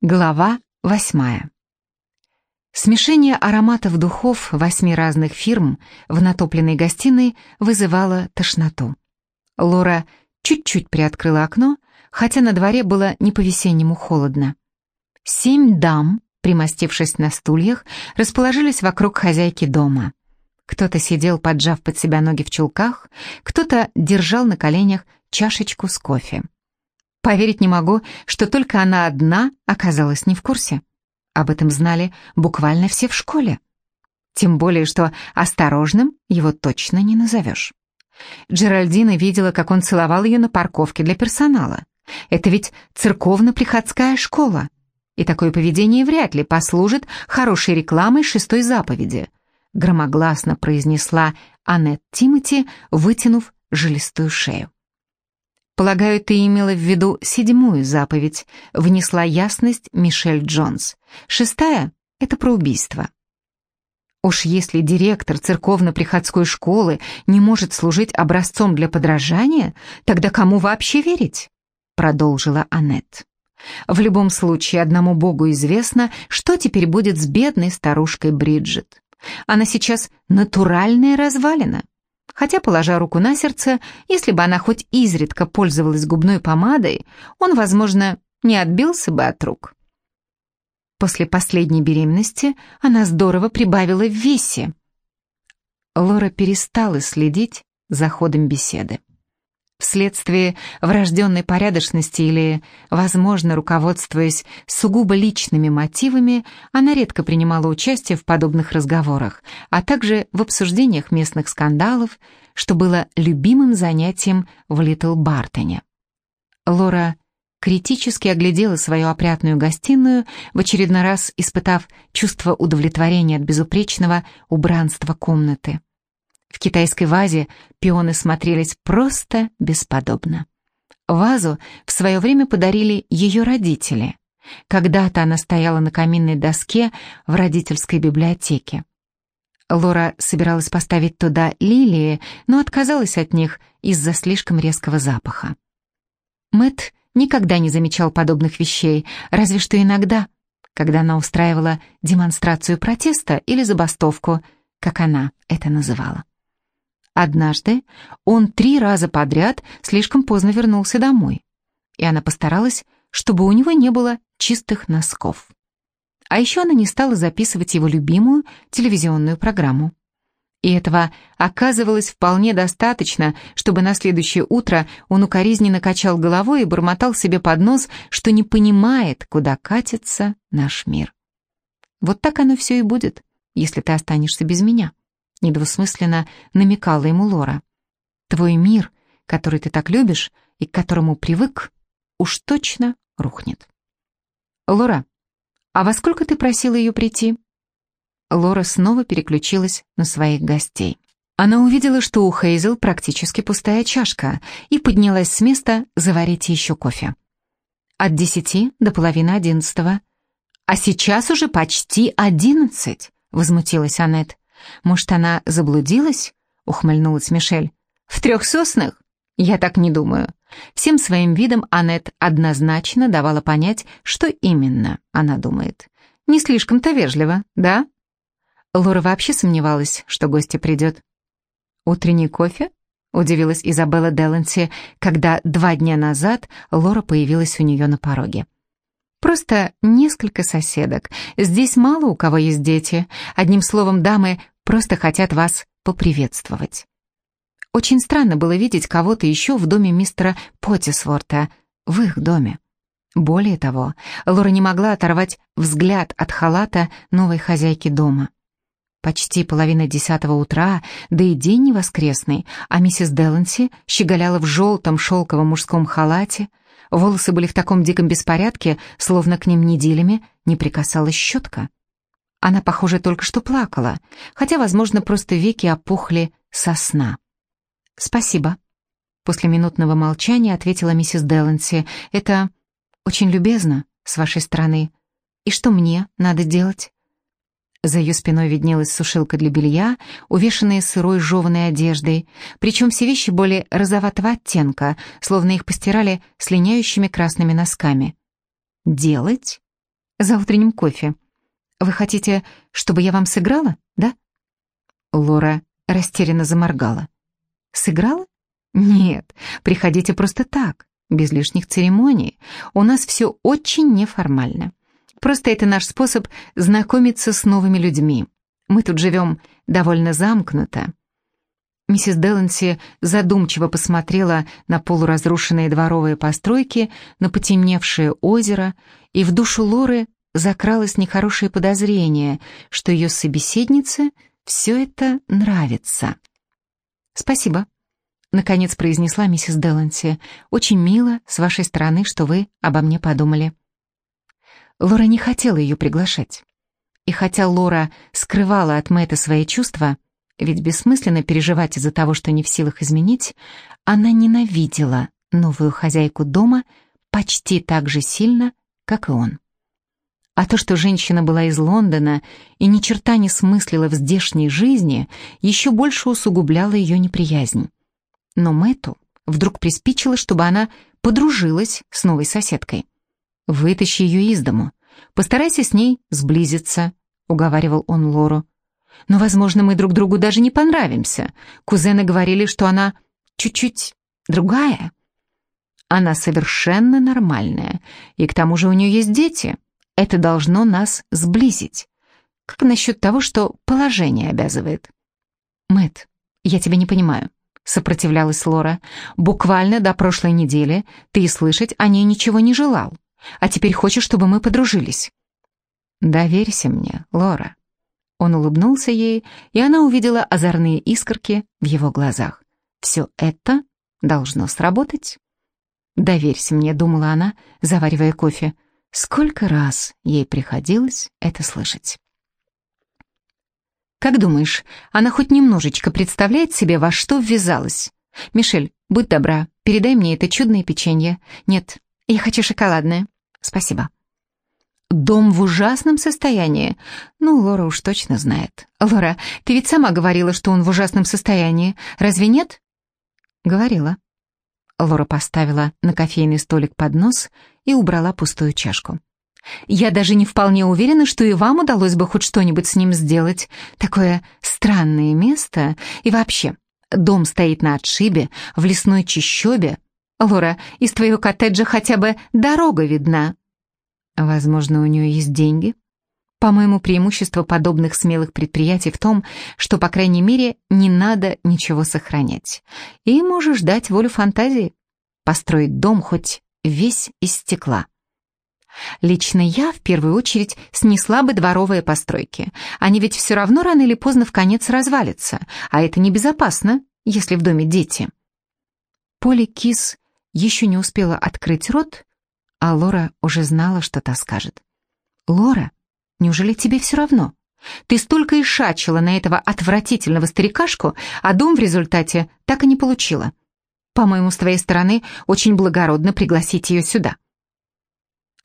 Глава восьмая. Смешение ароматов духов восьми разных фирм в натопленной гостиной вызывало тошноту. Лора чуть-чуть приоткрыла окно, хотя на дворе было не по-весеннему холодно. Семь дам, примостившись на стульях, расположились вокруг хозяйки дома. Кто-то сидел, поджав под себя ноги в чулках, кто-то держал на коленях чашечку с кофе. Поверить не могу, что только она одна оказалась не в курсе. Об этом знали буквально все в школе. Тем более, что осторожным его точно не назовешь. Джеральдина видела, как он целовал ее на парковке для персонала. Это ведь церковно-приходская школа. И такое поведение вряд ли послужит хорошей рекламой шестой заповеди, громогласно произнесла Аннет Тимоти, вытянув жилистую шею. «Полагаю, ты имела в виду седьмую заповедь», — внесла ясность Мишель Джонс. «Шестая — это про убийство». Уж если директор церковно-приходской школы не может служить образцом для подражания, тогда кому вообще верить? Продолжила Аннет. В любом случае, одному Богу известно, что теперь будет с бедной старушкой Бриджит. Она сейчас натуральная развалина. Хотя, положа руку на сердце, если бы она хоть изредка пользовалась губной помадой, он, возможно, не отбился бы от рук. После последней беременности она здорово прибавила в весе. Лора перестала следить за ходом беседы. Вследствие врожденной порядочности или, возможно, руководствуясь сугубо личными мотивами, она редко принимала участие в подобных разговорах, а также в обсуждениях местных скандалов, что было любимым занятием в Литл Бартоне. Лора критически оглядела свою опрятную гостиную, в очередной раз испытав чувство удовлетворения от безупречного убранства комнаты. В китайской вазе пионы смотрелись просто бесподобно. Вазу в свое время подарили ее родители. Когда-то она стояла на каминной доске в родительской библиотеке. Лора собиралась поставить туда лилии, но отказалась от них из-за слишком резкого запаха. Мэт никогда не замечал подобных вещей, разве что иногда, когда она устраивала демонстрацию протеста или забастовку, как она это называла. Однажды он три раза подряд слишком поздно вернулся домой, и она постаралась, чтобы у него не было чистых носков. А еще она не стала записывать его любимую телевизионную программу. И этого оказывалось вполне достаточно, чтобы на следующее утро он укоризненно качал головой и бормотал себе под нос, что не понимает, куда катится наш мир. Вот так оно все и будет, если ты останешься без меня недвусмысленно намекала ему Лора. «Твой мир, который ты так любишь и к которому привык, уж точно рухнет». «Лора, а во сколько ты просила ее прийти?» Лора снова переключилась на своих гостей. Она увидела, что у Хейзел практически пустая чашка, и поднялась с места заварить еще кофе. От десяти до половины одиннадцатого. «А сейчас уже почти одиннадцать», — возмутилась Аннет. «Может, она заблудилась?» — ухмыльнулась Мишель. «В трех соснах? Я так не думаю». Всем своим видом Аннет однозначно давала понять, что именно она думает. Не слишком-то вежливо, да? Лора вообще сомневалась, что гостья придет. «Утренний кофе?» — удивилась Изабелла Деланси, когда два дня назад Лора появилась у нее на пороге. Просто несколько соседок. Здесь мало у кого есть дети. Одним словом, дамы просто хотят вас поприветствовать. Очень странно было видеть кого-то еще в доме мистера Поттисворта, в их доме. Более того, Лора не могла оторвать взгляд от халата новой хозяйки дома. Почти половина десятого утра, да и день не воскресный, а миссис Деланси щеголяла в желтом шелковом мужском халате, Волосы были в таком диком беспорядке, словно к ним неделями не прикасалась щетка. Она, похоже, только что плакала, хотя, возможно, просто веки опухли со сна. «Спасибо», — после минутного молчания ответила миссис Деланси. «Это очень любезно с вашей стороны. И что мне надо делать?» За ее спиной виднелась сушилка для белья, увешанная сырой жеванной одеждой, причем все вещи были розоватого оттенка, словно их постирали с линяющими красными носками. «Делать?» за утренним кофе. Вы хотите, чтобы я вам сыграла, да?» Лора растерянно заморгала. «Сыграла? Нет, приходите просто так, без лишних церемоний. У нас все очень неформально. Просто это наш способ знакомиться с новыми людьми. Мы тут живем довольно замкнуто». Миссис Деланси задумчиво посмотрела на полуразрушенные дворовые постройки, на потемневшее озеро, и в душу Лоры закралось нехорошее подозрение, что ее собеседнице все это нравится. «Спасибо», — наконец произнесла миссис Деланси. «Очень мило с вашей стороны, что вы обо мне подумали». Лора не хотела ее приглашать. И хотя Лора скрывала от Мэтта свои чувства, ведь бессмысленно переживать из-за того, что не в силах изменить, она ненавидела новую хозяйку дома почти так же сильно, как и он. А то, что женщина была из Лондона и ни черта не смыслила в здешней жизни, еще больше усугубляло ее неприязнь. Но Мэту вдруг приспичило, чтобы она подружилась с новой соседкой. «Вытащи ее из дому. Постарайся с ней сблизиться», — уговаривал он Лору. «Но, возможно, мы друг другу даже не понравимся. Кузены говорили, что она чуть-чуть другая». «Она совершенно нормальная, и к тому же у нее есть дети. Это должно нас сблизить. Как насчет того, что положение обязывает?» Мэт, я тебя не понимаю сопротивлялась Лора. «Буквально до прошлой недели ты и слышать о ней ничего не желал, а теперь хочешь, чтобы мы подружились». «Доверься мне, Лора». Он улыбнулся ей, и она увидела озорные искорки в его глазах. «Все это должно сработать». «Доверься мне», — думала она, заваривая кофе. Сколько раз ей приходилось это слышать. Как думаешь, она хоть немножечко представляет себе, во что ввязалась? Мишель, будь добра, передай мне это чудное печенье. Нет, я хочу шоколадное. Спасибо. Дом в ужасном состоянии. Ну, Лора уж точно знает. Лора, ты ведь сама говорила, что он в ужасном состоянии. Разве нет? Говорила. Лора поставила на кофейный столик поднос и убрала пустую чашку. Я даже не вполне уверена, что и вам удалось бы хоть что-нибудь с ним сделать. Такое странное место. И вообще, дом стоит на отшибе, в лесной чащобе. Лора, из твоего коттеджа хотя бы дорога видна. Возможно, у нее есть деньги. По-моему, преимущество подобных смелых предприятий в том, что, по крайней мере, не надо ничего сохранять. И можешь дать волю фантазии. Построить дом хоть весь из стекла. Лично я, в первую очередь, снесла бы дворовые постройки. Они ведь все равно рано или поздно в конец развалятся, а это небезопасно, если в доме дети. Поли Кис еще не успела открыть рот, а Лора уже знала, что та скажет. «Лора, неужели тебе все равно? Ты столько ишачила на этого отвратительного старикашку, а дом в результате так и не получила. По-моему, с твоей стороны очень благородно пригласить ее сюда».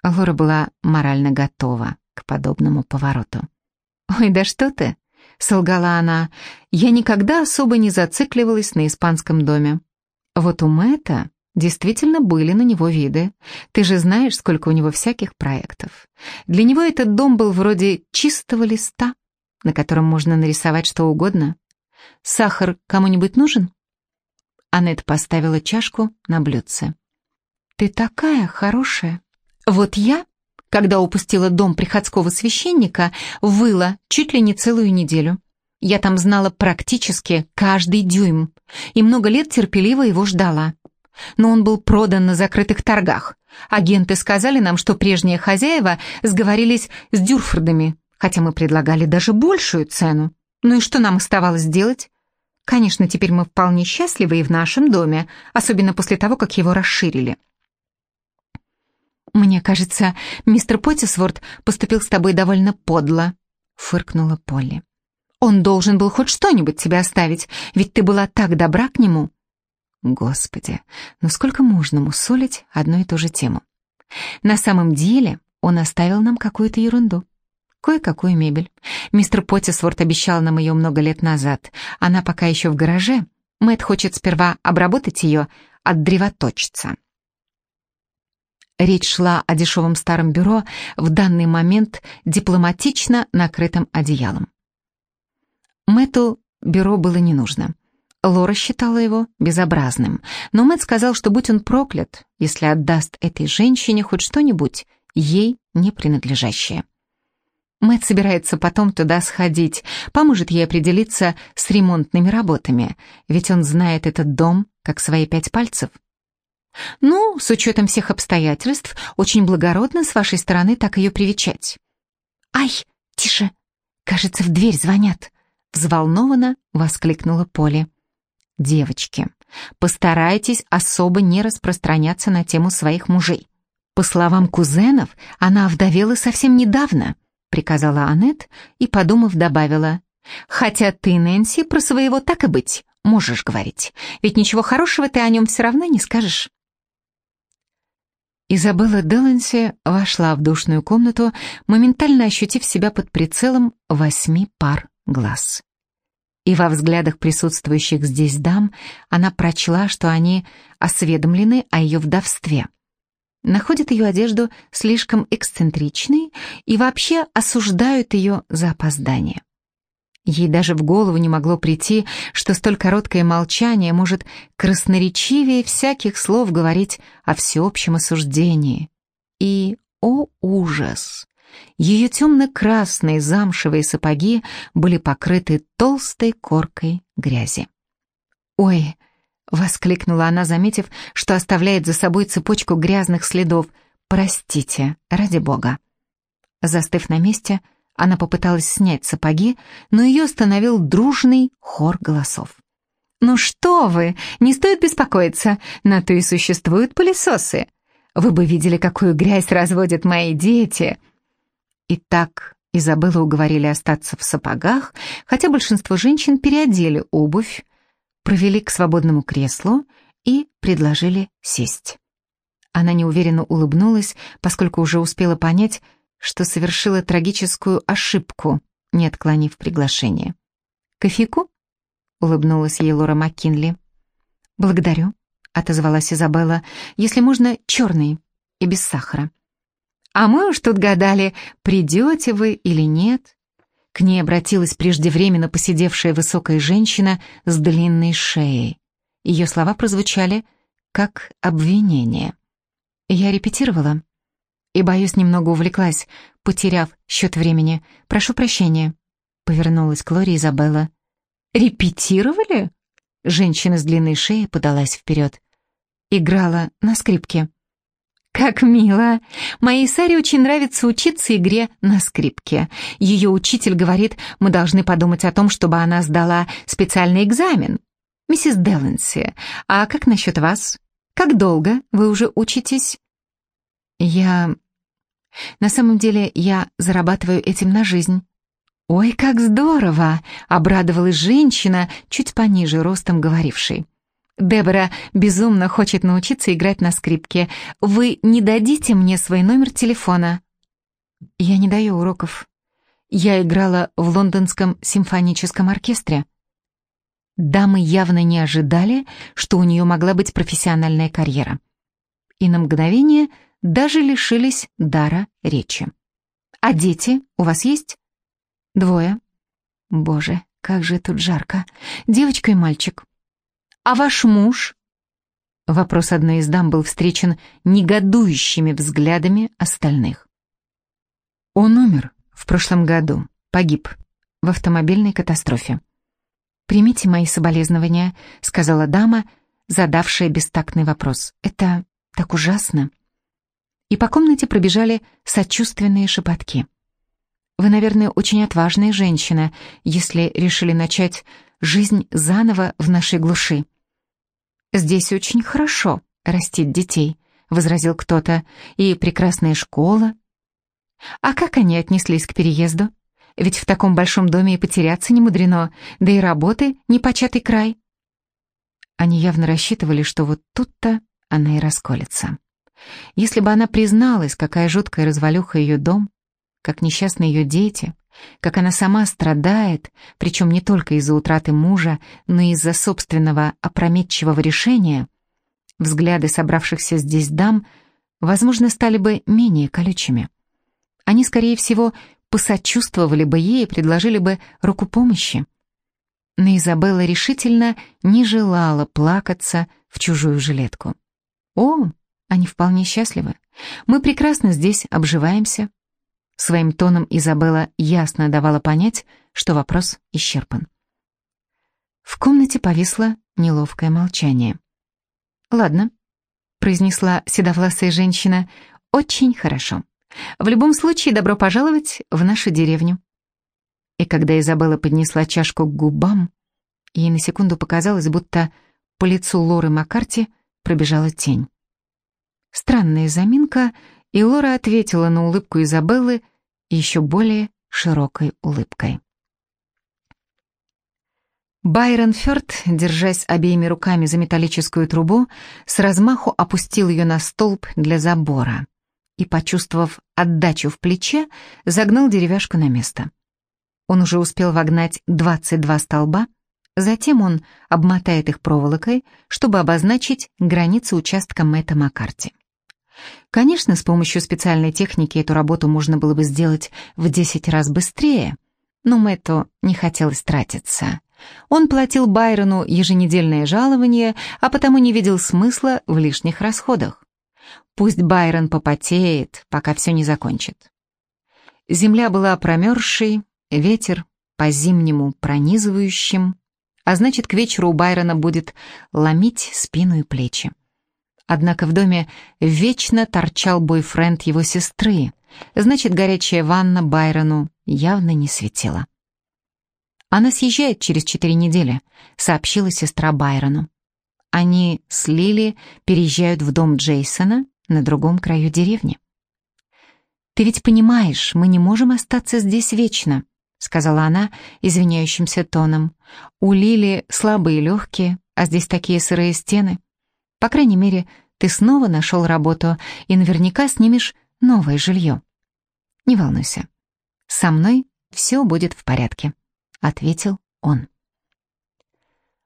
Лора была морально готова к подобному повороту. «Ой, да что ты!» — солгала она. «Я никогда особо не зацикливалась на испанском доме. Вот у Мэтта действительно были на него виды. Ты же знаешь, сколько у него всяких проектов. Для него этот дом был вроде чистого листа, на котором можно нарисовать что угодно. Сахар кому-нибудь нужен?» Аннет поставила чашку на блюдце. «Ты такая хорошая!» Вот я, когда упустила дом приходского священника, выла чуть ли не целую неделю. Я там знала практически каждый дюйм и много лет терпеливо его ждала. Но он был продан на закрытых торгах. Агенты сказали нам, что прежние хозяева сговорились с Дюрфордами, хотя мы предлагали даже большую цену. Ну и что нам оставалось делать? Конечно, теперь мы вполне счастливы и в нашем доме, особенно после того, как его расширили. «Мне кажется, мистер Поттисворт поступил с тобой довольно подло», — фыркнула Полли. «Он должен был хоть что-нибудь тебе оставить, ведь ты была так добра к нему». Господи, ну сколько можно мусолить одну и ту же тему? На самом деле он оставил нам какую-то ерунду. Кое-какую мебель. Мистер Поттисворт обещал нам ее много лет назад. Она пока еще в гараже. Мэтт хочет сперва обработать ее от древоточца. Речь шла о дешевом старом бюро, в данный момент дипломатично накрытым одеялом. Мэтту бюро было не нужно. Лора считала его безобразным, но Мэтт сказал, что будь он проклят, если отдаст этой женщине хоть что-нибудь, ей не принадлежащее. Мэтт собирается потом туда сходить, поможет ей определиться с ремонтными работами, ведь он знает этот дом как свои пять пальцев. Ну, с учетом всех обстоятельств, очень благородно с вашей стороны так ее привечать. Ай, тише, кажется, в дверь звонят. Взволнованно воскликнула Поле. Девочки, постарайтесь особо не распространяться на тему своих мужей. По словам кузенов, она овдовела совсем недавно, приказала Аннет и, подумав, добавила. Хотя ты, Нэнси, про своего так и быть можешь говорить, ведь ничего хорошего ты о нем все равно не скажешь. Изабелла Деланси вошла в душную комнату, моментально ощутив себя под прицелом восьми пар глаз. И во взглядах присутствующих здесь дам она прочла, что они осведомлены о ее вдовстве. Находят ее одежду слишком эксцентричной и вообще осуждают ее за опоздание. Ей даже в голову не могло прийти, что столь короткое молчание может красноречивее всяких слов говорить о всеобщем осуждении. И, о ужас! Ее темно-красные замшевые сапоги были покрыты толстой коркой грязи. «Ой!» — воскликнула она, заметив, что оставляет за собой цепочку грязных следов. «Простите, ради бога!» Застыв на месте, — она попыталась снять сапоги, но ее остановил дружный хор голосов. «Ну что вы, не стоит беспокоиться, на то и существуют пылесосы. Вы бы видели, какую грязь разводят мои дети». И так Изабеллу уговорили остаться в сапогах, хотя большинство женщин переодели обувь, провели к свободному креслу и предложили сесть. Она неуверенно улыбнулась, поскольку уже успела понять, что совершила трагическую ошибку, не отклонив приглашение. «Кофейку?» — улыбнулась ей Лора Маккинли. «Благодарю», — отозвалась Изабелла, «если можно, черный и без сахара». «А мы уж тут гадали, придете вы или нет». К ней обратилась преждевременно посидевшая высокая женщина с длинной шеей. Ее слова прозвучали как обвинение. «Я репетировала», и, боюсь, немного увлеклась, потеряв счет времени. Прошу прощения», — повернулась к Лоре Изабелла. «Репетировали?» Женщина с длинной шеей подалась вперед. Играла на скрипке. «Как мило! Моей Саре очень нравится учиться игре на скрипке. Ее учитель говорит, мы должны подумать о том, чтобы она сдала специальный экзамен. Миссис Деланси, а как насчет вас? Как долго вы уже учитесь?» «Я на самом деле я зарабатываю этим на жизнь». «Ой, как здорово!» — обрадовалась женщина, чуть пониже ростом говорившей. «Дебора безумно хочет научиться играть на скрипке. Вы не дадите мне свой номер телефона?» «Я не даю уроков. Я играла в лондонском симфоническом оркестре». Дамы явно не ожидали, что у нее могла быть профессиональная карьера. И на мгновение даже лишились дара речи. «А дети у вас есть?» «Двое». «Боже, как же тут жарко. Девочка и мальчик». «А ваш муж?» Вопрос одной из дам был встречен негодующими взглядами остальных. Он умер в прошлом году, погиб в автомобильной катастрофе. «Примите мои соболезнования», — сказала дама, задавшая бестактный вопрос. «Это так ужасно» и по комнате пробежали сочувственные шепотки. «Вы, наверное, очень отважная женщина, если решили начать жизнь заново в нашей глуши». «Здесь очень хорошо растить детей», — возразил кто-то, «и прекрасная школа». «А как они отнеслись к переезду? Ведь в таком большом доме и потеряться не мудрено, да и работы — непочатый край». Они явно рассчитывали, что вот тут-то она и расколется. Если бы она призналась, какая жуткая развалюха ее дом, как несчастны ее дети, как она сама страдает, причем не только из-за утраты мужа, но и из-за собственного опрометчивого решения, взгляды собравшихся здесь дам возможно, стали бы менее колючими. Они, скорее всего, посочувствовали бы ей и предложили бы руку помощи. Но Изабелла решительно не желала плакаться в чужую жилетку. «О, они вполне счастливы. Мы прекрасно здесь обживаемся». Своим тоном Изабелла ясно давала понять, что вопрос исчерпан. В комнате повисло неловкое молчание. «Ладно», — произнесла седовласая женщина, — «очень хорошо. В любом случае, добро пожаловать в нашу деревню». И когда Изабелла поднесла чашку к губам, ей на секунду показалось, будто по лицу Лоры Маккарти пробежала тень. Странная заминка, и Лора ответила на улыбку Изабеллы еще более широкой улыбкой. Байрон Фёрд, держась обеими руками за металлическую трубу, с размаху опустил ее на столб для забора и, почувствовав отдачу в плече, загнал деревяшку на место. Он уже успел вогнать 22 столба, затем он обмотает их проволокой, чтобы обозначить границы участка Мэтта Маккарти. Конечно, с помощью специальной техники эту работу можно было бы сделать в 10 раз быстрее, но Мэтту не хотелось тратиться. Он платил Байрону еженедельное жалование, а потому не видел смысла в лишних расходах. Пусть Байрон попотеет, пока все не закончит. Земля была промерзшей, ветер по-зимнему пронизывающим, а значит, к вечеру у Байрона будет ломить спину и плечи. Однако в доме вечно торчал бойфренд его сестры, значит, горячая ванна Байрону явно не светила. «Она съезжает через четыре недели», — сообщила сестра Байрону. Они с Лили переезжают в дом Джейсона на другом краю деревни. «Ты ведь понимаешь, мы не можем остаться здесь вечно», — сказала она извиняющимся тоном. «У Лили слабые легкие, а здесь такие сырые стены. По крайней мере, ты снова нашел работу и наверняка снимешь новое жилье. Не волнуйся, со мной все будет в порядке», — ответил он.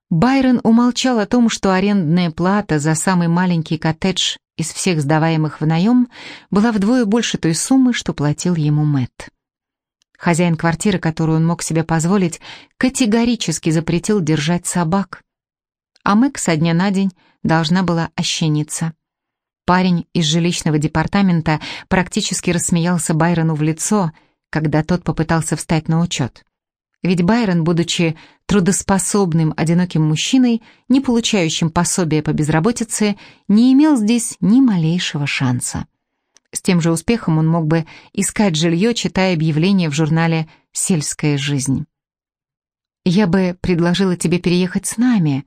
Байрон умолчал о том, что арендная плата за самый маленький коттедж из всех сдаваемых в наем была вдвое больше той суммы, что платил ему Мэтт. Хозяин квартиры, которую он мог себе позволить, категорически запретил держать собак. А Мэг со дня на день должна была ощениться. Парень из жилищного департамента практически рассмеялся Байрону в лицо, когда тот попытался встать на учет. Ведь Байрон, будучи трудоспособным одиноким мужчиной, не получающим пособия по безработице, не имел здесь ни малейшего шанса. С тем же успехом он мог бы искать жилье, читая объявления в журнале «Сельская жизнь». «Я бы предложила тебе переехать с нами»,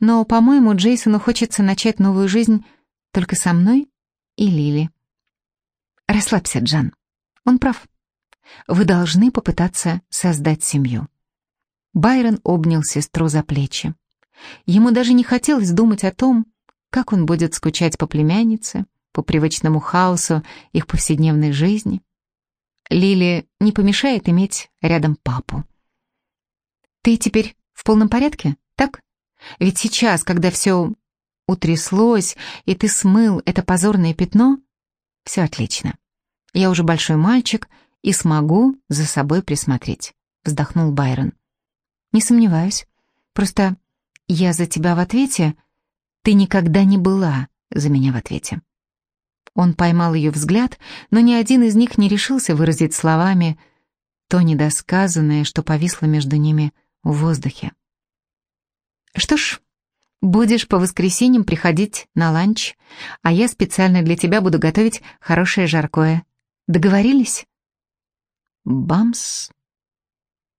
но, по-моему, Джейсону хочется начать новую жизнь только со мной и Лили. Расслабься, Джан. Он прав. Вы должны попытаться создать семью. Байрон обнял сестру за плечи. Ему даже не хотелось думать о том, как он будет скучать по племяннице, по привычному хаосу их повседневной жизни. Лили не помешает иметь рядом папу. «Ты теперь в полном порядке, так?» Ведь сейчас, когда все утряслось, и ты смыл это позорное пятно, все отлично. Я уже большой мальчик и смогу за собой присмотреть», — вздохнул Байрон. «Не сомневаюсь. Просто я за тебя в ответе, ты никогда не была за меня в ответе». Он поймал ее взгляд, но ни один из них не решился выразить словами то недосказанное, что повисло между ними в воздухе. Что ж, будешь по воскресеньям приходить на ланч, а я специально для тебя буду готовить хорошее жаркое. Договорились? Бамс.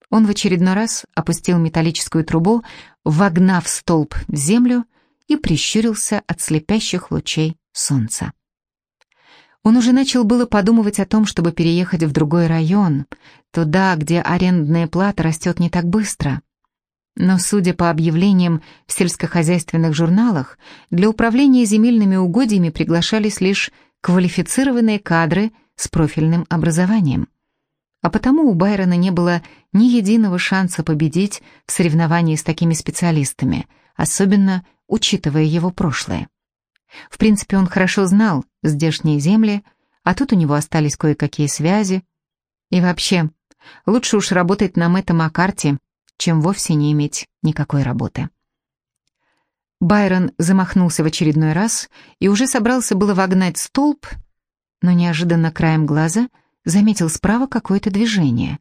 Он в очередной раз опустил металлическую трубу, вогнав столб в землю и прищурился от слепящих лучей солнца. Он уже начал было подумывать о том, чтобы переехать в другой район, туда, где арендная плата растет не так быстро. Но, судя по объявлениям в сельскохозяйственных журналах, для управления земельными угодьями приглашались лишь квалифицированные кадры с профильным образованием. А потому у Байрона не было ни единого шанса победить в соревновании с такими специалистами, особенно учитывая его прошлое. В принципе, он хорошо знал здешние земли, а тут у него остались кое-какие связи. И вообще, лучше уж работать на Мэтта Маккарти, чем вовсе не иметь никакой работы. Байрон замахнулся в очередной раз и уже собрался было вогнать столб, но неожиданно краем глаза заметил справа какое-то движение.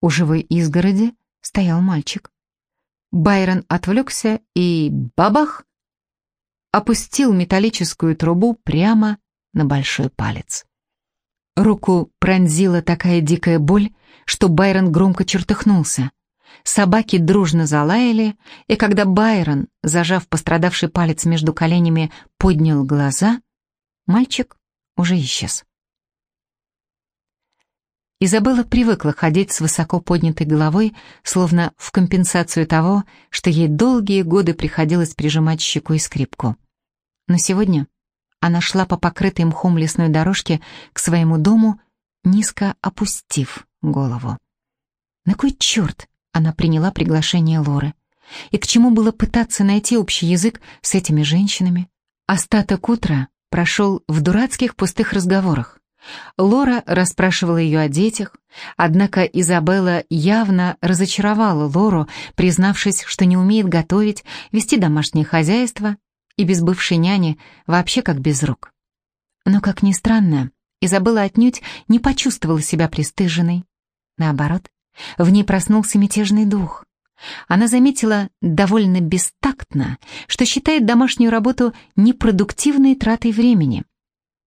У живой изгороди стоял мальчик. Байрон отвлекся и бабах! Опустил металлическую трубу прямо на большой палец. Руку пронзила такая дикая боль, что Байрон громко чертыхнулся. Собаки дружно залаяли, и когда Байрон, зажав пострадавший палец между коленями, поднял глаза, мальчик уже исчез. Изабелла привыкла ходить с высоко поднятой головой, словно в компенсацию того, что ей долгие годы приходилось прижимать щеку и скрипку. Но сегодня она шла по покрытой мхом лесной дорожке к своему дому, низко опустив голову. На кой черт она приняла приглашение Лоры? И к чему было пытаться найти общий язык с этими женщинами? Остаток утра прошел в дурацких пустых разговорах. Лора расспрашивала ее о детях, однако Изабелла явно разочаровала Лору, признавшись, что не умеет готовить, вести домашнее хозяйство и без бывшей няни вообще как без рук. Но, как ни странно, Изабелла отнюдь не почувствовала себя пристыженной. Наоборот, в ней проснулся мятежный дух. Она заметила довольно бестактно, что считает домашнюю работу непродуктивной тратой времени —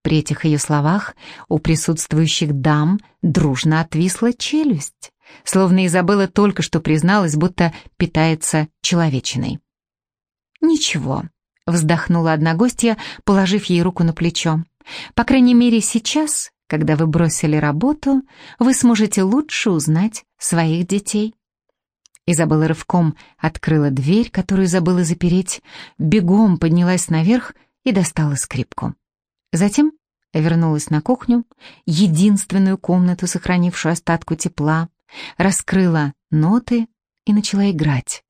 при этих ее словах у присутствующих дам дружно отвисла челюсть, словно Изабелла только что призналась, будто питается человечиной. «Ничего», — вздохнула одна гостья, положив ей руку на плечо. «По крайней мере, сейчас, когда вы бросили работу, вы сможете лучше узнать своих детей». Изабелла рывком открыла дверь, которую забыла запереть, бегом поднялась наверх и достала скрипку. Затем вернулась на кухню, единственную комнату, сохранившую остатку тепла, раскрыла ноты и начала играть,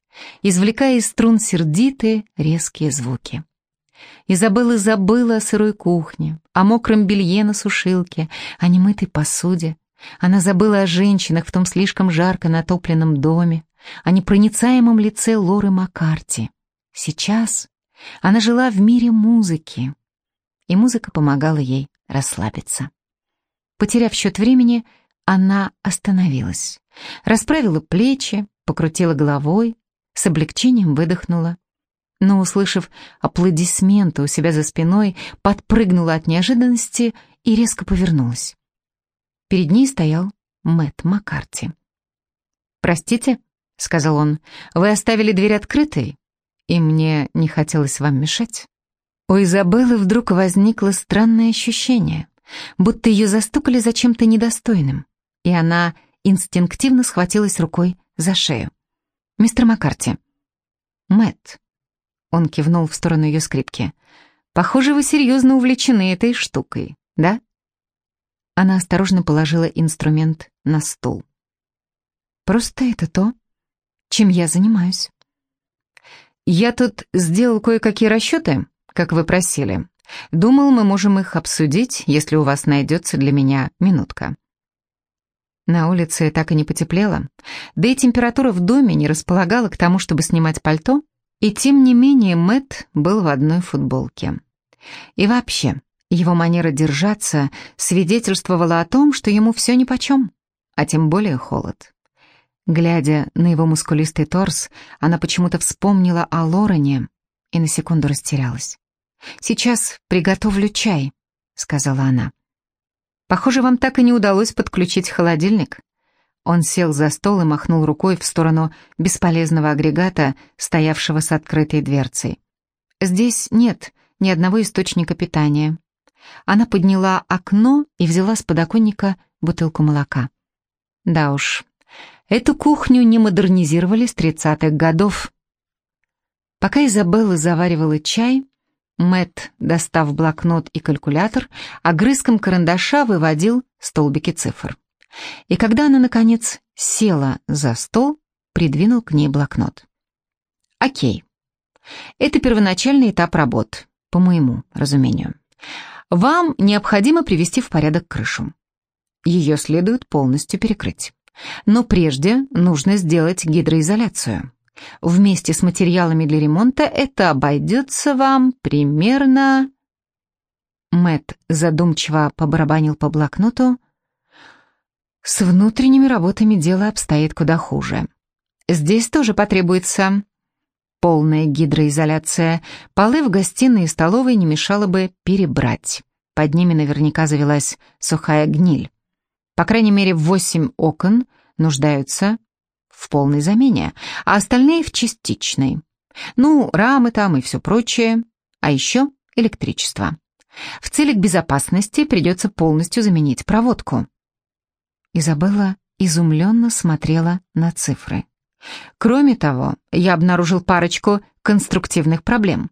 извлекая из струн сердитые, резкие звуки. Изабелла забыла о сырой кухне, о мокром белье на сушилке, о немытой посуде. Она забыла о женщинах в том слишком жарко натопленном доме, о непроницаемом лице Лоры Маккарти. Сейчас она жила в мире музыки, и музыка помогала ей расслабиться. Потеряв счет времени, она остановилась, расправила плечи, покрутила головой, с облегчением выдохнула. Но, услышав аплодисменты у себя за спиной, подпрыгнула от неожиданности и резко повернулась. Перед ней стоял Мэтт Маккарти. «Простите», — сказал он, — «вы оставили дверь открытой, и мне не хотелось вам мешать». У Изабеллы вдруг возникло странное ощущение, будто ее застукали за чем-то недостойным, и она инстинктивно схватилась рукой за шею. «Мистер Маккарти». Мэтт. Он кивнул в сторону ее скрипки. «Похоже, вы серьезно увлечены этой штукой, да?» Она осторожно положила инструмент на стул. «Просто это то, чем я занимаюсь». «Я тут сделал кое-какие расчеты», как вы просили. Думал, мы можем их обсудить, если у вас найдется для меня минутка». На улице так и не потеплело, да и температура в доме не располагала к тому, чтобы снимать пальто, и тем не менее Мэт был в одной футболке. И вообще, его манера держаться свидетельствовала о том, что ему все нипочем, а тем более холод. Глядя на его мускулистый торс, она почему-то вспомнила о Лорене и на секунду растерялась. «Сейчас приготовлю чай», — сказала она. «Похоже, вам так и не удалось подключить холодильник». Он сел за стол и махнул рукой в сторону бесполезного агрегата, стоявшего с открытой дверцей. «Здесь нет ни одного источника питания». Она подняла окно и взяла с подоконника бутылку молока. Да уж, эту кухню не модернизировали с тридцатых годов. Пока Изабелла заваривала чай, Мэт, достав блокнот и калькулятор, огрызком карандаша выводил столбики цифр. И когда она, наконец, села за стол, придвинул к ней блокнот. «Окей. Это первоначальный этап работ. по моему разумению. Вам необходимо привести в порядок крышу. Ее следует полностью перекрыть. Но прежде нужно сделать гидроизоляцию. Вместе с материалами для ремонта это обойдется вам примерно... Мэт задумчиво побарабанил по блокноту. С внутренними работами дело обстоит куда хуже. Здесь тоже потребуется полная гидроизоляция. Полы в гостиной и столовой не мешало бы перебрать. Под ними наверняка завелась сухая гниль. По крайней мере, восемь окон нуждаются в полной замене, а остальные в частичной. Ну, рамы там и все прочее, а еще электричество. В целях безопасности придется полностью заменить проводку. Изабелла изумленно смотрела на цифры. Кроме того, я обнаружил парочку конструктивных проблем.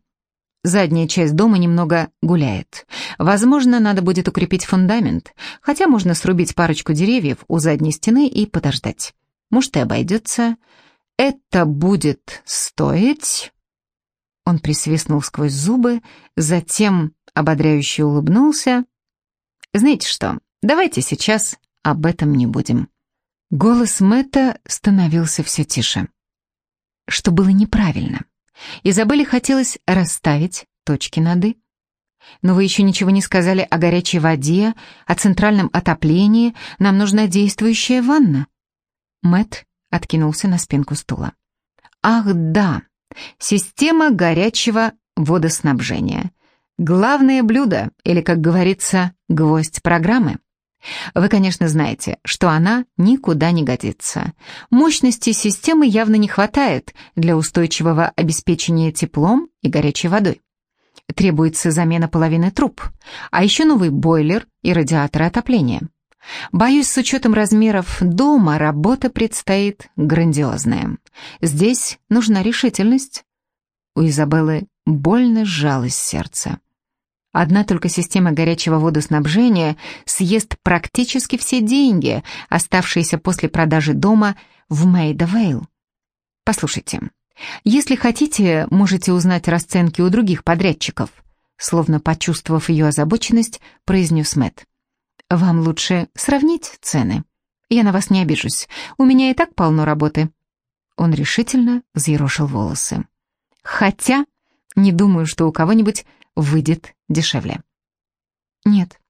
Задняя часть дома немного гуляет. Возможно, надо будет укрепить фундамент, хотя можно срубить парочку деревьев у задней стены и подождать. Может, и обойдется. Это будет стоить... Он присвистнул сквозь зубы, затем ободряюще улыбнулся. «Знаете что, давайте сейчас об этом не будем». Голос Мэтта становился все тише. Что было неправильно. Изабелле хотелось расставить точки над «и». Но вы еще ничего не сказали о горячей воде, о центральном отоплении. Нам нужна действующая ванна. Мэт откинулся на спинку стула. Ах, да, система горячего водоснабжения. Главное блюдо, или, как говорится, гвоздь программы. Вы, конечно, знаете, что она никуда не годится. Мощности системы явно не хватает для устойчивого обеспечения теплом и горячей водой. Требуется замена половины труб, а еще новый бойлер и радиаторы отопления. Боюсь, с учетом размеров дома работа предстоит грандиозная. Здесь нужна решительность. У Изабеллы больно сжалось сердце. Одна только система горячего водоснабжения съест практически все деньги, оставшиеся после продажи дома в Мейда-Вейл. Послушайте, если хотите, можете узнать расценки у других подрядчиков, словно почувствовав ее озабоченность, произнес Мэтт. Вам лучше сравнить цены. Я на вас не обижусь, у меня и так полно работы. Он решительно взъерошил волосы. Хотя не думаю, что у кого-нибудь выйдет дешевле. Нет.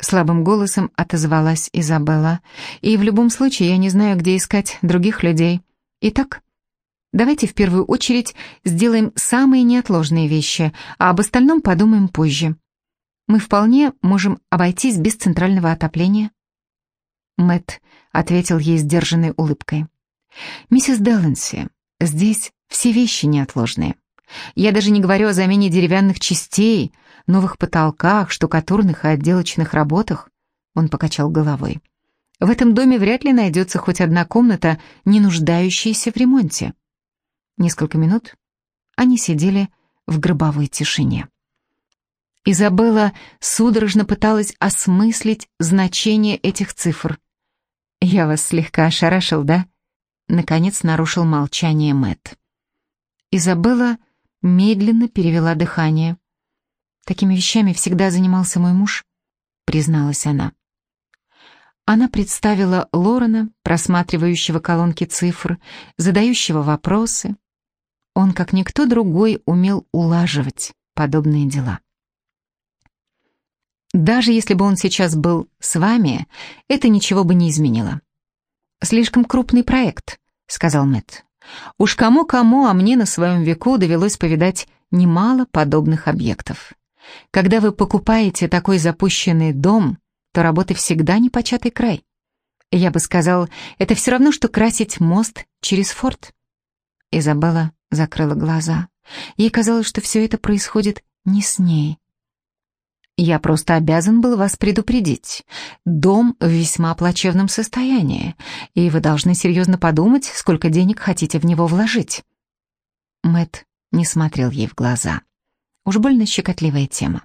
Слабым голосом отозвалась Изабелла. И в любом случае я не знаю, где искать других людей. Итак, давайте в первую очередь сделаем самые неотложные вещи, а об остальном подумаем позже. Мы вполне можем обойтись без центрального отопления. Мэт ответил ей сдержанной улыбкой. «Миссис Делленси, здесь все вещи неотложные. Я даже не говорю о замене деревянных частей, новых потолках, штукатурных и отделочных работах. Он покачал головой. В этом доме вряд ли найдется хоть одна комната, не нуждающаяся в ремонте. Несколько минут они сидели в гробовой тишине. Изабелла судорожно пыталась осмыслить значение этих цифр. «Я вас слегка ошарашил, да?» Наконец нарушил молчание Мэт. Изабелла медленно перевела дыхание. «Такими вещами всегда занимался мой муж», — призналась она. Она представила Лорена, просматривающего колонки цифр, задающего вопросы. Он, как никто другой, умел улаживать подобные дела. Даже если бы он сейчас был с вами, это ничего бы не изменило. «Слишком крупный проект», — сказал Мэтт. Уж кому-кому, а мне на своем веку довелось повидать немало подобных объектов. Когда вы покупаете такой запущенный дом, то работы всегда непочатый край. Я бы сказал, это все равно, что красить мост через форт. Изабелла закрыла глаза. Ей казалось, что все это происходит не с ней, я просто обязан был вас предупредить. Дом в весьма плачевном состоянии, и вы должны серьезно подумать, сколько денег хотите в него вложить». Мэт не смотрел ей в глаза. Уж больно щекотливая тема.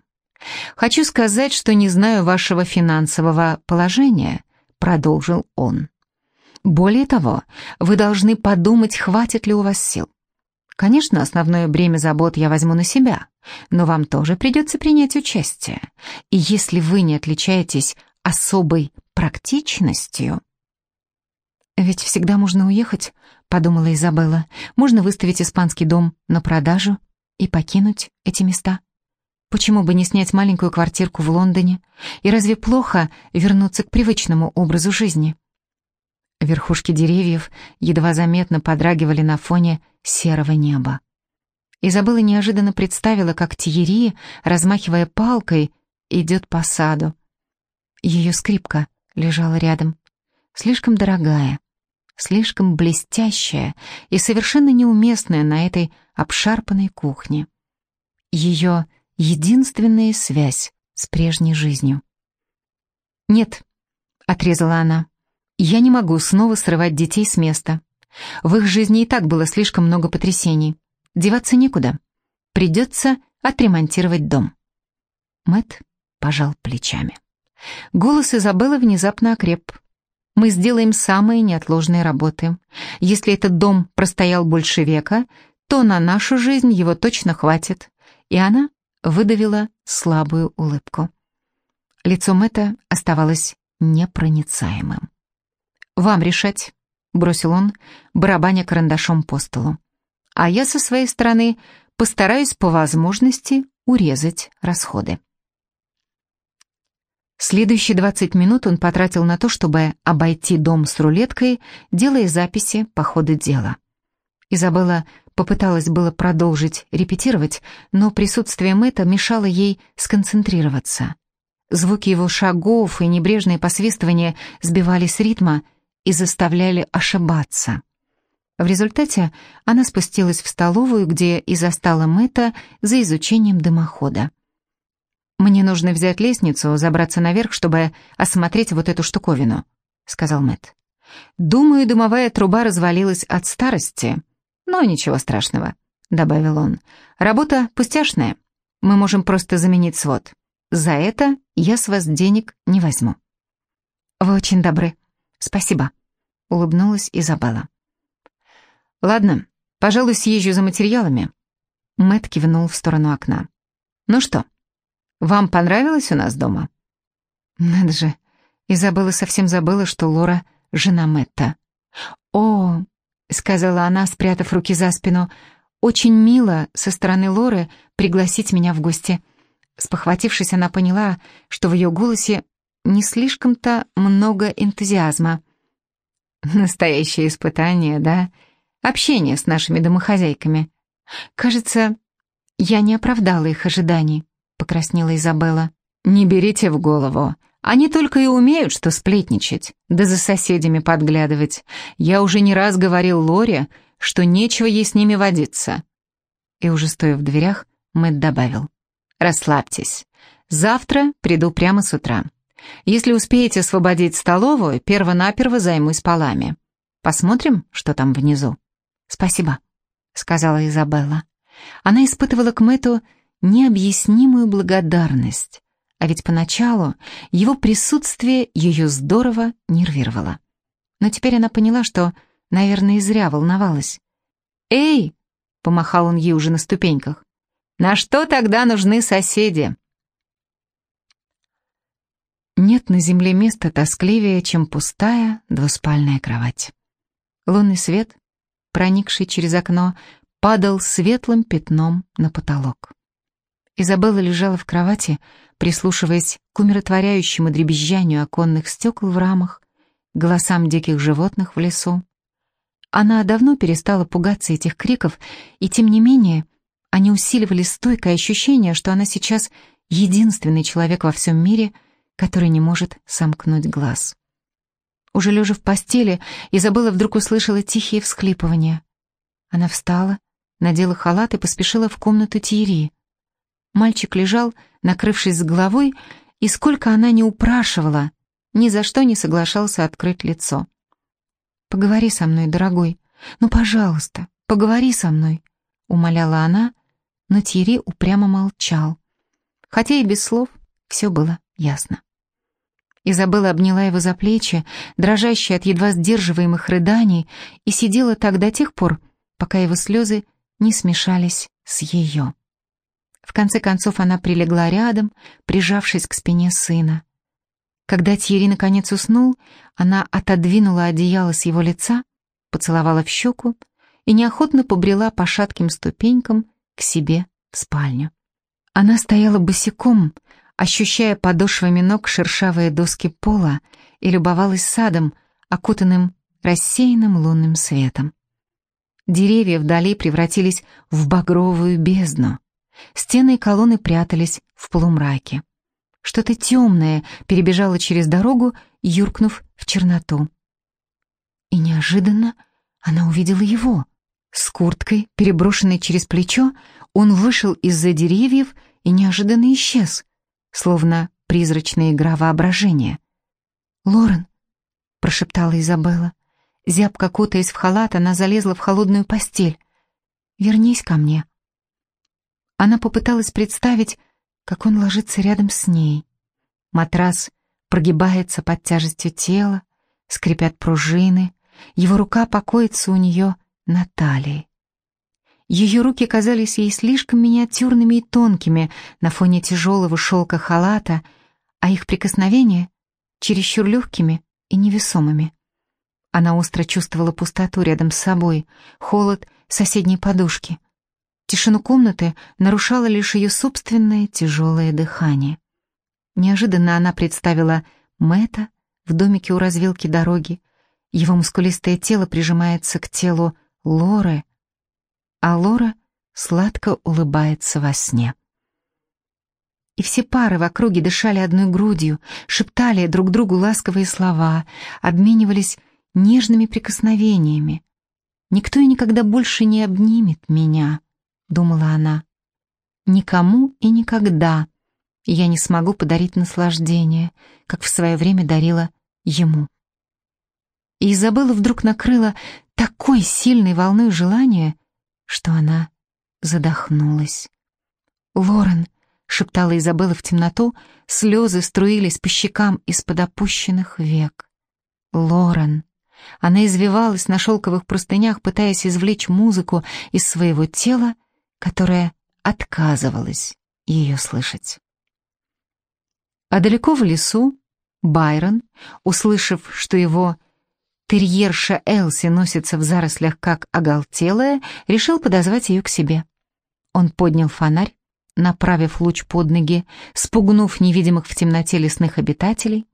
«Хочу сказать, что не знаю вашего финансового положения», — продолжил он. «Более того, вы должны подумать, хватит ли у вас сил. Конечно, основное бремя забот я возьму на себя, но вам тоже придется принять участие. И если вы не отличаетесь особой практичностью... «Ведь всегда можно уехать», — подумала Изабелла. «Можно выставить испанский дом на продажу и покинуть эти места. Почему бы не снять маленькую квартирку в Лондоне? И разве плохо вернуться к привычному образу жизни?» Верхушки деревьев едва заметно подрагивали на фоне серого неба. Изабелла неожиданно представила, как Тиери, размахивая палкой, идет по саду. Ее скрипка лежала рядом, слишком дорогая, слишком блестящая и совершенно неуместная на этой обшарпанной кухне. Ее единственная связь с прежней жизнью. «Нет», — отрезала она, — «я не могу снова срывать детей с места. В их жизни и так было слишком много потрясений. Деваться некуда. Придется отремонтировать дом». Мэт пожал плечами. Голос Изабеллы внезапно окреп. «Мы сделаем самые неотложные работы. Если этот дом простоял больше века, то на нашу жизнь его точно хватит». И она выдавила слабую улыбку. Лицо Мэтта оставалось непроницаемым. «Вам решать», — бросил он, барабаня карандашом по столу. «А я со своей стороны постараюсь по возможности урезать расходы». Следующие 20 минут он потратил на то, чтобы обойти дом с рулеткой, делая записи по ходу дела. Изабелла попыталась было продолжить репетировать, но присутствие Мэтта мешало ей сконцентрироваться. Звуки его шагов и небрежное посвистывание сбивали с ритма и заставляли ошибаться. В результате она спустилась в столовую, где и застала Мэтта за изучением дымохода. «Мне нужно взять лестницу, забраться наверх, чтобы осмотреть вот эту штуковину», — сказал Мэтт. «Думаю, дымовая труба развалилась от старости, но ничего страшного», — добавил он. «Работа пустяшная. Мы можем просто заменить свод. За это я с вас денег не возьму». «Вы очень добры. Спасибо», — улыбнулась Изабелла. «Ладно, пожалуй, съезжу за материалами». Мэтт кивнул в сторону окна. «Ну что?» Вам понравилось у нас дома?» «Надо же, Изабелла совсем забыла, что Лора — жена Мэтта». «О», — сказала она, спрятав руки за спину, — «очень мило со стороны Лоры пригласить меня в гости». Спохватившись, она поняла, что в ее голосе не слишком-то много энтузиазма. «Настоящее испытание, да? Общение с нашими домохозяйками. Кажется, я не оправдала их ожиданий» покраснела Изабелла. «Не берите в голову. Они только и умеют, что сплетничать, да за соседями подглядывать. Я уже не раз говорил Лоре, что нечего ей с ними водиться». И уже стоя в дверях, Мэтт добавил. «Расслабьтесь. Завтра приду прямо с утра. Если успеете освободить столовую, перво-наперво займусь полами. Посмотрим, что там внизу». «Спасибо», — сказала Изабелла. Она испытывала к Мэтту необъяснимую благодарность, а ведь поначалу его присутствие ее здорово нервировало. Но теперь она поняла, что, наверное, зря волновалась. «Эй!» — помахал он ей уже на ступеньках. «На что тогда нужны соседи?» Нет на земле места тоскливее, чем пустая двуспальная кровать. Лунный свет, проникший через окно, падал светлым пятном на потолок. Изабелла лежала в кровати, прислушиваясь к умиротворяющему дребезжанию оконных стекол в рамах, голосам диких животных в лесу. Она давно перестала пугаться этих криков, и тем не менее они усиливали стойкое ощущение, что она сейчас единственный человек во всем мире, который не может сомкнуть глаз. Уже лежа в постели, Изабелла вдруг услышала тихие всхлипывания. Она встала, надела халат и поспешила в комнату Тиери. Мальчик лежал, накрывшись с головой, и сколько она не упрашивала, ни за что не соглашался открыть лицо. «Поговори со мной, дорогой. Ну, пожалуйста, поговори со мной», — умоляла она, но Тьерри упрямо молчал. Хотя и без слов все было ясно. Изабелла обняла его за плечи, дрожащая от едва сдерживаемых рыданий, и сидела так до тех пор, пока его слезы не смешались с ее. В конце концов она прилегла рядом, прижавшись к спине сына. Когда Тьерри наконец уснул, она отодвинула одеяло с его лица, поцеловала в щеку и неохотно побрела по шатким ступенькам к себе в спальню. Она стояла босиком, ощущая подошвами ног шершавые доски пола и любовалась садом, окутанным рассеянным лунным светом. Деревья вдали превратились в багровую бездну. Стены и колонны прятались в полумраке. Что-то темное перебежало через дорогу, юркнув в черноту. И неожиданно она увидела его. С курткой, переброшенной через плечо, он вышел из-за деревьев и неожиданно исчез, словно призрачная игра воображения. «Лорен», — прошептала Изабелла, зябко кутаясь в халат, она залезла в холодную постель. «Вернись ко мне». Она попыталась представить, как он ложится рядом с ней. Матрас прогибается под тяжестью тела, скрипят пружины, его рука покоится у нее на талии. Ее руки казались ей слишком миниатюрными и тонкими на фоне тяжелого шелка халата, а их прикосновения — чересчур легкими и невесомыми. Она остро чувствовала пустоту рядом с собой, холод соседней подушки — Тишину комнаты нарушало лишь ее собственное тяжелое дыхание. Неожиданно она представила Мэта в домике у развилки дороги. Его мускулистое тело прижимается к телу Лоры, а Лора сладко улыбается во сне. И все пары в округе дышали одной грудью, шептали друг другу ласковые слова, обменивались нежными прикосновениями. Никто и никогда больше не обнимет меня думала она. Никому и никогда я не смогу подарить наслаждение, как в свое время дарила ему. И Изабелла вдруг накрыла такой сильной волной желания, что она задохнулась. «Лорен», — шептала Изабелла в темноту, слезы струились по щекам из-под опущенных век. «Лорен». Она извивалась на шелковых простынях, пытаясь извлечь музыку из своего тела, которая отказывалась ее слышать. А далеко в лесу Байрон, услышав, что его терьерша Элси носится в зарослях как оголтелая, решил подозвать ее к себе. Он поднял фонарь, направив луч под ноги, спугнув невидимых в темноте лесных обитателей.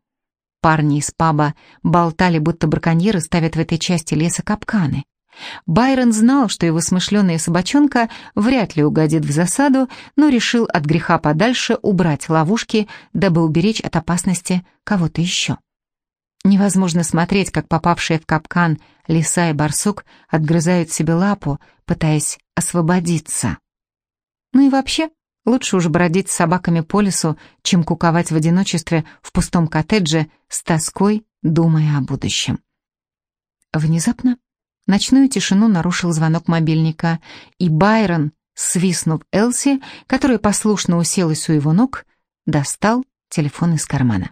Парни из паба болтали, будто браконьеры ставят в этой части леса капканы. Байрон знал, что его смышленая собачонка вряд ли угодит в засаду, но решил от греха подальше убрать ловушки, дабы уберечь от опасности кого-то еще. Невозможно смотреть, как попавшие в капкан лиса и барсук отгрызают себе лапу, пытаясь освободиться. Ну и вообще, лучше уж бродить с собаками по лесу, чем куковать в одиночестве в пустом коттедже с тоской, думая о будущем. Внезапно Ночную тишину нарушил звонок мобильника, и Байрон, свистнув Элси, которая послушно уселась у его ног, достал телефон из кармана.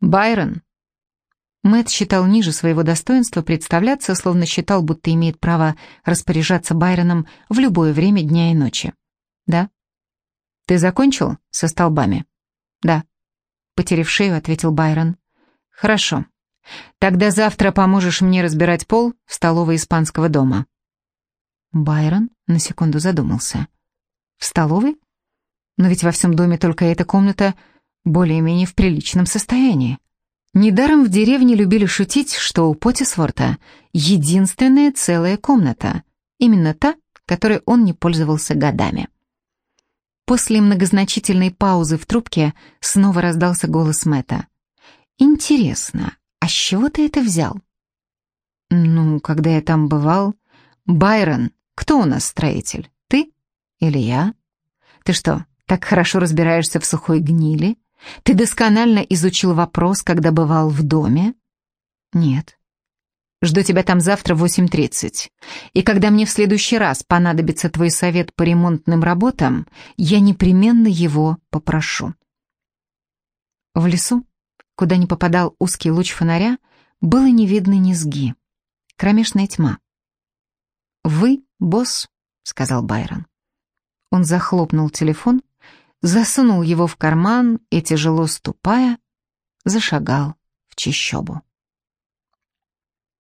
«Байрон!» Мэтт считал ниже своего достоинства представляться, словно считал, будто имеет право распоряжаться Байроном в любое время дня и ночи. «Да?» «Ты закончил со столбами?» «Да», — потеряв шею, ответил Байрон. «Хорошо. Тогда завтра поможешь мне разбирать пол в столовой испанского дома». Байрон на секунду задумался. «В столовой? Но ведь во всем доме только эта комната более-менее в приличном состоянии. Недаром в деревне любили шутить, что у Потисворта единственная целая комната, именно та, которой он не пользовался годами. После многозначительной паузы в трубке снова раздался голос Мэтта. «Интересно, «А с чего ты это взял?» «Ну, когда я там бывал...» «Байрон, кто у нас строитель? Ты или я? Ты что, так хорошо разбираешься в сухой гнили? Ты досконально изучил вопрос, когда бывал в доме?» «Нет». «Жду тебя там завтра в 8.30. И когда мне в следующий раз понадобится твой совет по ремонтным работам, я непременно его попрошу». В лесу Куда не попадал узкий луч фонаря, было не видно низги. Кромешная тьма. «Вы, босс, сказал Байрон. Он захлопнул телефон, засунул его в карман и, тяжело ступая, зашагал в чищобу.